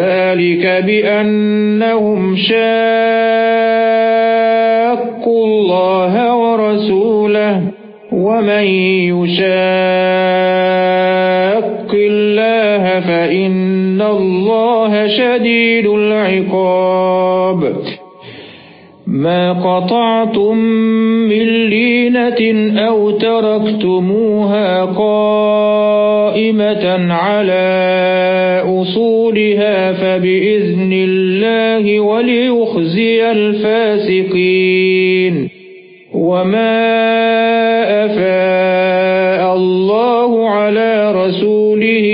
ذَلِكَ بِأَنَّهُمْ شَاقُّوا اللَّهَ وَرَسُولَهُ وَمَن يُشَاقِّ اللَّهَ فَإِنَّ اللَّهَ شَدِيدُ الْعِقَابِ. مَا قَطَعْتُم مِّن لِّينَةٍ أَوْ تَرَكْتُمُوهَا قَائِمَةً عَلَى أُصُولِهَا فَبِإِذْنِ اللَّهِ وَلِيُخْزِيَ الْفَاسِقِينَ. وَمَا أَفَاءَ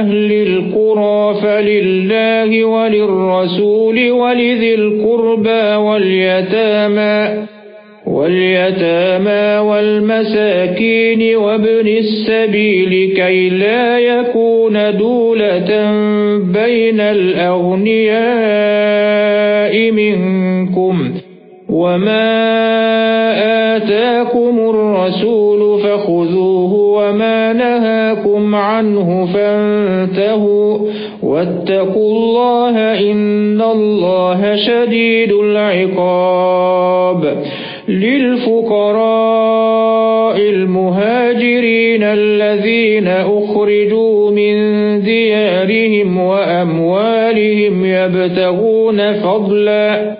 أهل القرى فلله وللرسول ولذي القربى واليتامى واليتامى والمساكين وابن السبيل كي لا يكون دولة بين الأغنياء منكم وما آتاكم الرسول عنه فانتهوا. واتقوا الله إن الله شديد العقاب. للفقراء المهاجرين الذين أخرجوا من ديارهم وأموالهم يبتغون فضلا.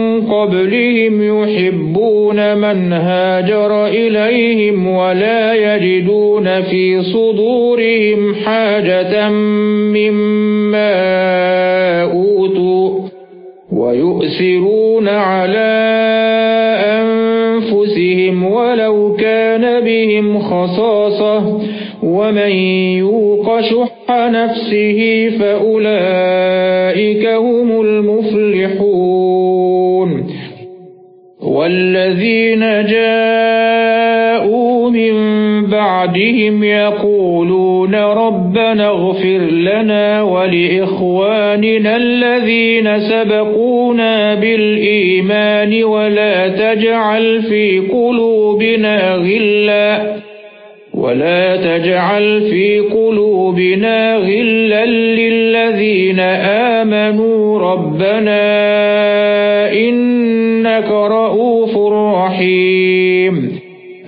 قبلهم يحبون من هاجر إليهم ولا يجدون في صدورهم حاجة مما أوتوا ويؤثرون على أنفسهم ولو كان بهم خصاصة ومن يوق شح نفسه فأولئك هم المفلحون والذين جاءوا من بعدهم يقولون ربنا اغفر لنا ولإخواننا الذين سبقونا بالإيمان ولا تجعل في قلوبنا غلاً ولا تجعل في قلوبنا غلا للذين آمنوا ربنا إنك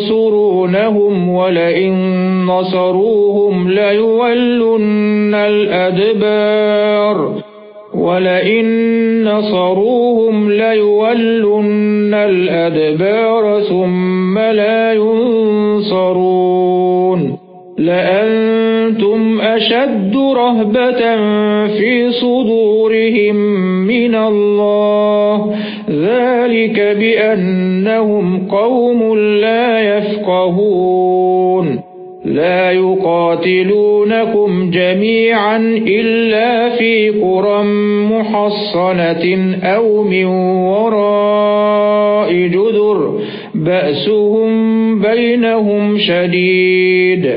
يَنصُرُونَهُمْ وَلَئِن نَّصَرُوهُمْ لَيُوَلُّنَّ الْأَدْبَارَ وَلَئِن نَّصَرُوهُمْ لَيُوَلُّنَّ الْأَدْبَارَ ثُمَّ لَا يُنصَرُونَ لَأَنتُمْ أَشَدُّ رَهْبَةً فِي صُدُورِهِم مِّنَ اللَّهِ. ذَلِكَ بِأَنَّهُمْ قَوْمٌ لَّا يَفْقَهُونَ. لا يقاتلونكم جميعا إلا في قرى محصنة أو من وراء جذر. بأسهم بينهم شديد.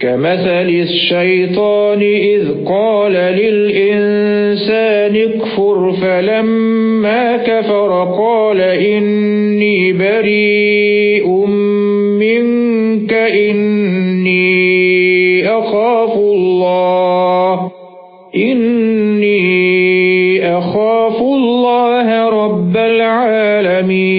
كمثل الشيطان إذ قال للإنسان اكفر فلما كفر قال إني بريء منك إني أخاف الله إني أخاف الله رب العالمين.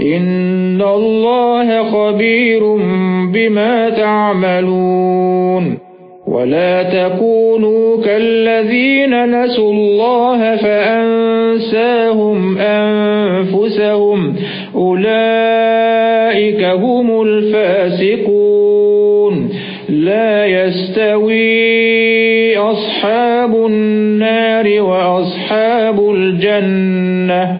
إن الله خبير بما تعملون ولا تكونوا كالذين نسوا الله فأنساهم أنفسهم أولئك هم الفاسقون لا يستوي أصحاب النار وأصحاب الجنة